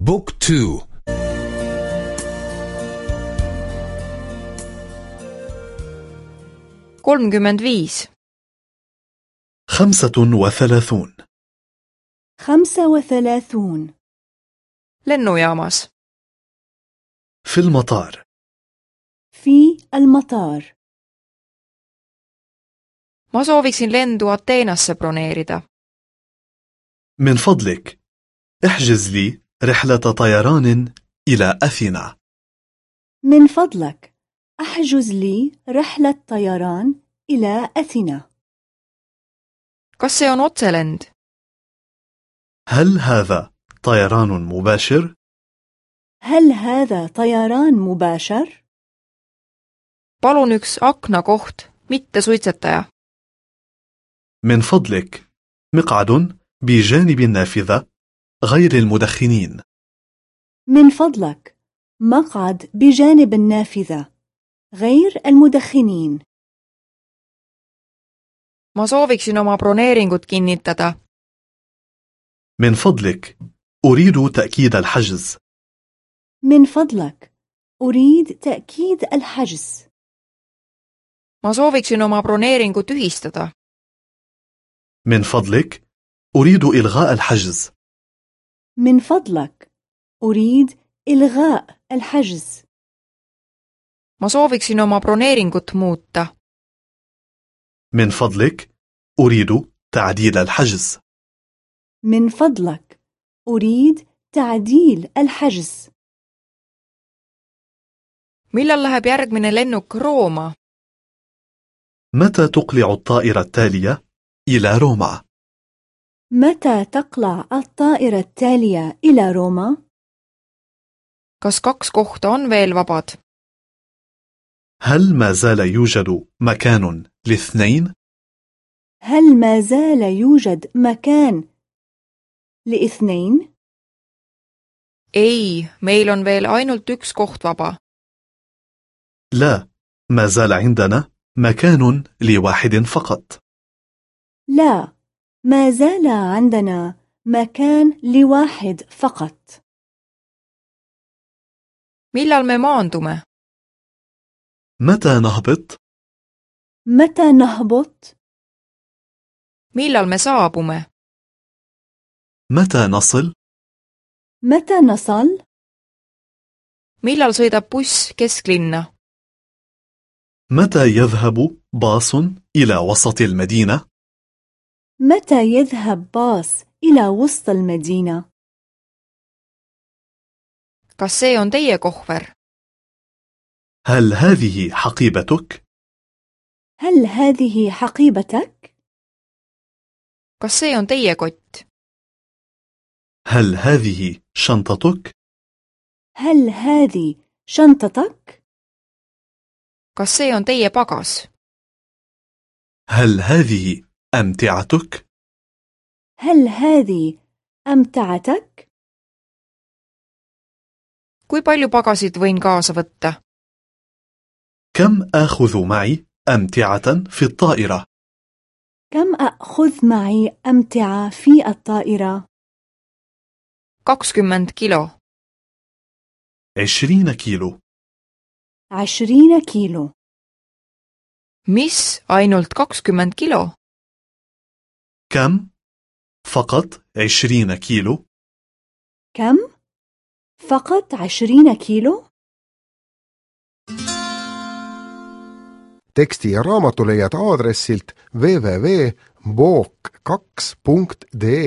Book two. Kolmkümmend viis خمسة وثلاثون. خمسة وثلاثون. Lennujaamas في المطار. في المطار. Ma sooviksin lendu Ateenasse broneerida من فضلك. احجز لي رحلة طيران إلى أثينا. من فضلك أحجز لي رحلة طيران إلى أثينا. Kas see on otselend هل هذا طيران مباشر؟ هل هذا طيران مباشر؟ palun üks aknakoht mitte suitsetaja. من فضلك مقعد بجانب النافذة. غير المدخنين. من فضلك مقعد بجانب النافذة غير المدخنين. Ma sooviksin oma broneeringut kinnitada. من فضلك أريد تأكيد الحجز. من فضلك أريد تأكيد الحجز. Ma sooviksin oma broneeringu tühistada من فضلك أريد إلغاء الحجز. من فضلك. أريد إلغاء الحجز. Ma sooviksin oma broneeringut muuta. من فضلك أريد تعديل الحجز. من فضلك. أريد تعديل الحجز. Millal läheb järgmine lennuk Rooma? متى تقلع الطائرة التالية إلى روما؟ متى تقلع الطائرة التالية إلى روما؟ kas kaks kohta on veel vabad هل ما زال يوجد مكان لاثنين؟ هل ما زال يوجد مكان لاثنين؟ ei meil on veel ainult üks koht vaba لا ما زال عندنا مكان لواحد فقط لا ما زال عندنا مكان لواحد فقط millal me maandume متى نهبط؟ متى نهبط؟ millal me saabume متى نصل؟ متى نصل؟ millal sõidab buss kesklinna متى يذهب باص إلى وسط المدينة؟ متى يذهب باص إلى وسط المدينة؟ kas see on teie kohver هل هذه حقيبتك؟ هل هذه حقيبتك؟ kas see on teie kott هل هذه شنطتك؟ هل هذه شنطتك؟ kas see on teie pagas هل هذه أمتعتك؟ هل هذه أمتعتك؟ kui palju pagasit võin kaasa võtta كم آخذ معي أمتعة في الطائرة؟ كم أخذ معي أمتعة في الطائرة؟ kakskümmend kilo عشرين كيلو عشرين كيلو mis ainult kakskümmend kilo كم؟ فقط عشرين كيلو كم؟ فقط عشرين كيلو؟ teksti ja raamatu leiad aadressilt www.book2.de